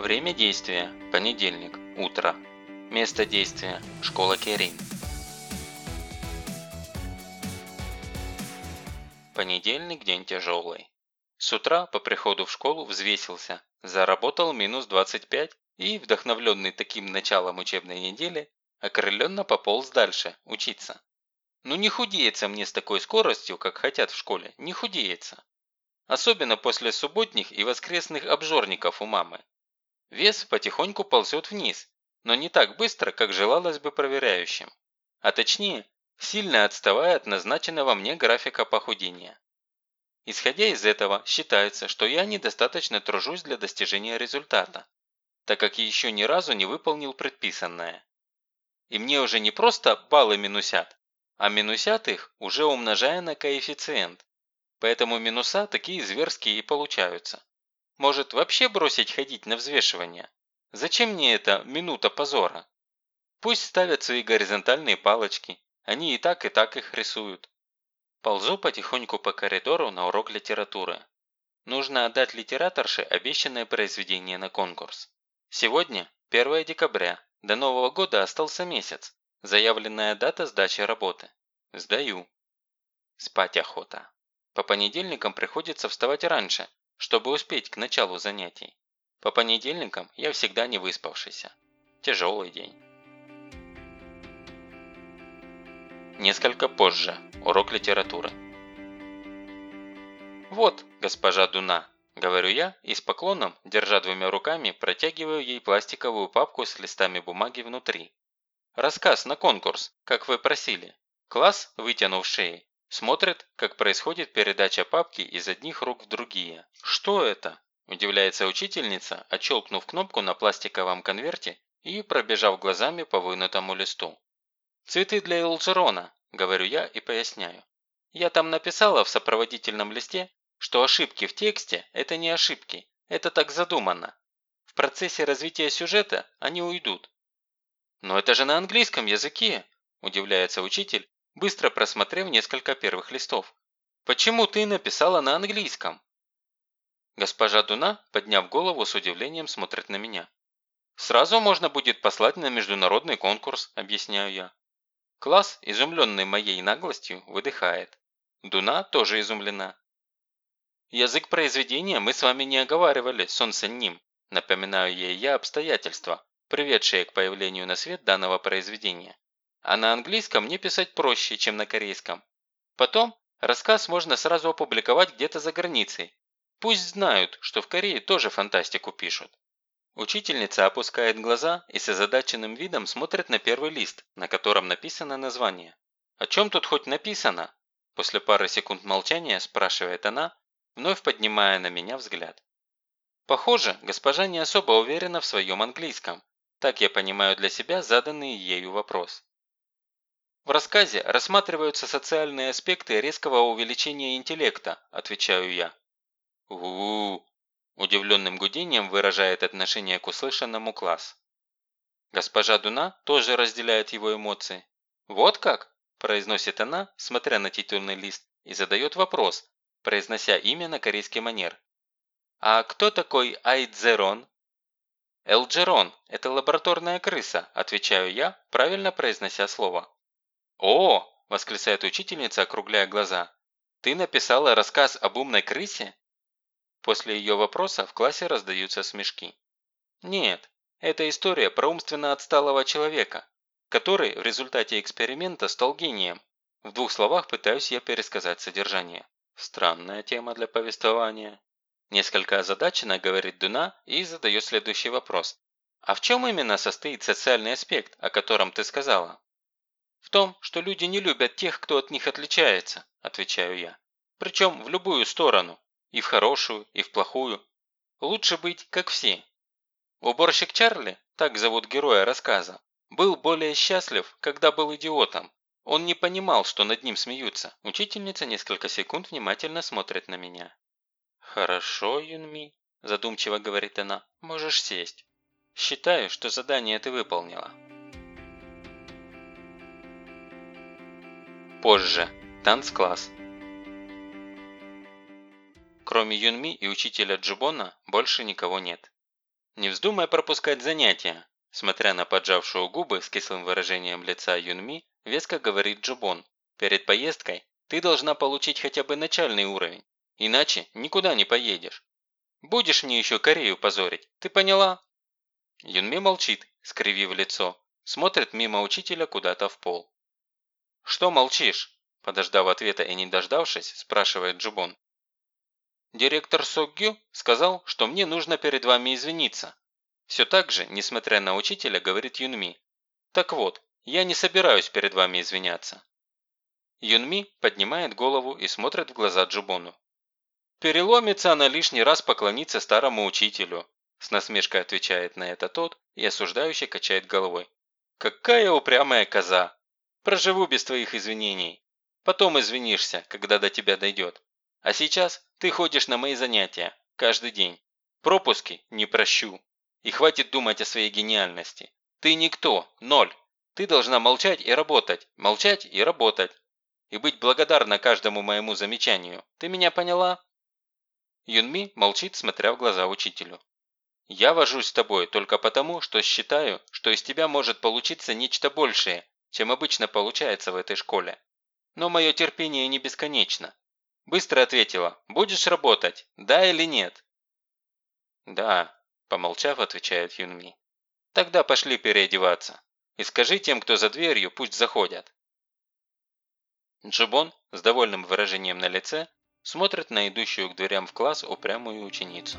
Время действия – понедельник, утро. Место действия – школа Керин. Понедельник – день тяжелый. С утра по приходу в школу взвесился, заработал минус 25 и, вдохновленный таким началом учебной недели, окрыленно пополз дальше, учиться. Ну не худеется мне с такой скоростью, как хотят в школе, не худеется. Особенно после субботних и воскресных обжорников у мамы. Вес потихоньку ползет вниз, но не так быстро, как желалось бы проверяющим. А точнее, сильно отставая от назначенного мне графика похудения. Исходя из этого, считается, что я недостаточно тружусь для достижения результата, так как еще ни разу не выполнил предписанное. И мне уже не просто баллы минусят, а минусят их, уже умножая на коэффициент. Поэтому минуса такие зверские и получаются. Может вообще бросить ходить на взвешивание? Зачем мне эта минута позора? Пусть ставят свои горизонтальные палочки, они и так, и так их рисуют. Ползу потихоньку по коридору на урок литературы. Нужно отдать литераторше обещанное произведение на конкурс. Сегодня 1 декабря, до Нового года остался месяц. Заявленная дата сдачи работы. Сдаю. Спать охота. По понедельникам приходится вставать раньше, чтобы успеть к началу занятий. По понедельникам я всегда не выспавшийся. Тяжелый день. Несколько позже. Урок литературы. «Вот, госпожа Дуна», – говорю я и с поклоном, держа двумя руками, протягиваю ей пластиковую папку с листами бумаги внутри. Рассказ на конкурс, как вы просили. Класс, вытянув шеи, смотрит, как происходит передача папки из одних рук в другие. «Что это?» – удивляется учительница, отщелкнув кнопку на пластиковом конверте и пробежав глазами по вынутому листу. «Цветы для Элджерона», – говорю я и поясняю. «Я там написала в сопроводительном листе, что ошибки в тексте – это не ошибки, это так задумано. В процессе развития сюжета они уйдут, «Но это же на английском языке!» – удивляется учитель, быстро просмотрев несколько первых листов. «Почему ты написала на английском?» Госпожа Дуна, подняв голову, с удивлением смотрит на меня. «Сразу можно будет послать на международный конкурс», – объясняю я. Класс, изумленный моей наглостью, выдыхает. Дуна тоже изумлена. «Язык произведения мы с вами не оговаривали, солнце ним», напоминаю ей я обстоятельства, приведшие к появлению на свет данного произведения. А на английском мне писать проще, чем на корейском. Потом рассказ можно сразу опубликовать где-то за границей. Пусть знают, что в Корее тоже фантастику пишут. Учительница опускает глаза и с озадаченным видом смотрит на первый лист, на котором написано название. «О чем тут хоть написано?» После пары секунд молчания спрашивает она, вновь поднимая на меня взгляд. Похоже, госпожа не особо уверена в своем английском, так я понимаю для себя заданный ею вопрос. В рассказе рассматриваются социальные аспекты резкого увеличения интеллекта, отвечаю я. у удивленным гудением выражает отношение к услышанному класс. Госпожа Дуна тоже разделяет его эмоции. «Вот как?» – произносит она, смотря на титульный лист, и задает вопрос, произнося имя на корейский манер. «А кто такой Айдзерон?» «Элджерон – это лабораторная крыса», – отвечаю я, правильно произнося слово. «О!» – восклицает учительница, округляя глаза. «Ты написала рассказ об умной крысе?» После ее вопроса в классе раздаются смешки. «Нет, это история про умственно отсталого человека, который в результате эксперимента стал гением. В двух словах пытаюсь я пересказать содержание. Странная тема для повествования. Несколько озадаченно говорит Дуна и задает следующий вопрос. А в чем именно состоит социальный аспект, о котором ты сказала? В том, что люди не любят тех, кто от них отличается, отвечаю я. Причем в любую сторону, и в хорошую, и в плохую. Лучше быть как все. Уборщик Чарли, так зовут героя рассказа, был более счастлив, когда был идиотом. Он не понимал, что над ним смеются. Учительница несколько секунд внимательно смотрит на меня. «Хорошо, Юнми», – задумчиво говорит она, – «можешь сесть. Считаю, что задание ты выполнила». Позже. Танцкласс. Кроме Юнми и учителя Джубона, больше никого нет. не вздумай пропускать занятия», смотря на поджавшую губы с кислым выражением лица Юнми, веско говорит Джубон. «Перед поездкой ты должна получить хотя бы начальный уровень, иначе никуда не поедешь. Будешь мне еще Корею позорить, ты поняла?» Юнми молчит, скривив лицо, смотрит мимо учителя куда-то в пол. «Что молчишь?» – подождав ответа и не дождавшись, спрашивает Джубон. «Директор Соггю сказал, что мне нужно перед вами извиниться». Все так же, несмотря на учителя, говорит Юнми. «Так вот, я не собираюсь перед вами извиняться». Юнми поднимает голову и смотрит в глаза Джубону. «Переломится она лишний раз поклониться старому учителю», с насмешкой отвечает на это тот и осуждающе качает головой. «Какая упрямая коза! Проживу без твоих извинений. Потом извинишься, когда до тебя дойдет. А сейчас ты ходишь на мои занятия. Каждый день. Пропуски не прощу. И хватит думать о своей гениальности. Ты никто. Ноль. Ты должна молчать и работать. Молчать и работать. И быть благодарна каждому моему замечанию. Ты меня поняла?» Юнми молчит, смотря в глаза учителю. «Я вожусь с тобой только потому, что считаю, что из тебя может получиться нечто большее, чем обычно получается в этой школе. Но мое терпение не бесконечно. Быстро ответила, будешь работать, да или нет?» «Да», – помолчав, отвечает Юнми. «Тогда пошли переодеваться. И скажи тем, кто за дверью, пусть заходят». Джибон с довольным выражением на лице смотрит на идущую к дверям в класс упрямую ученицу.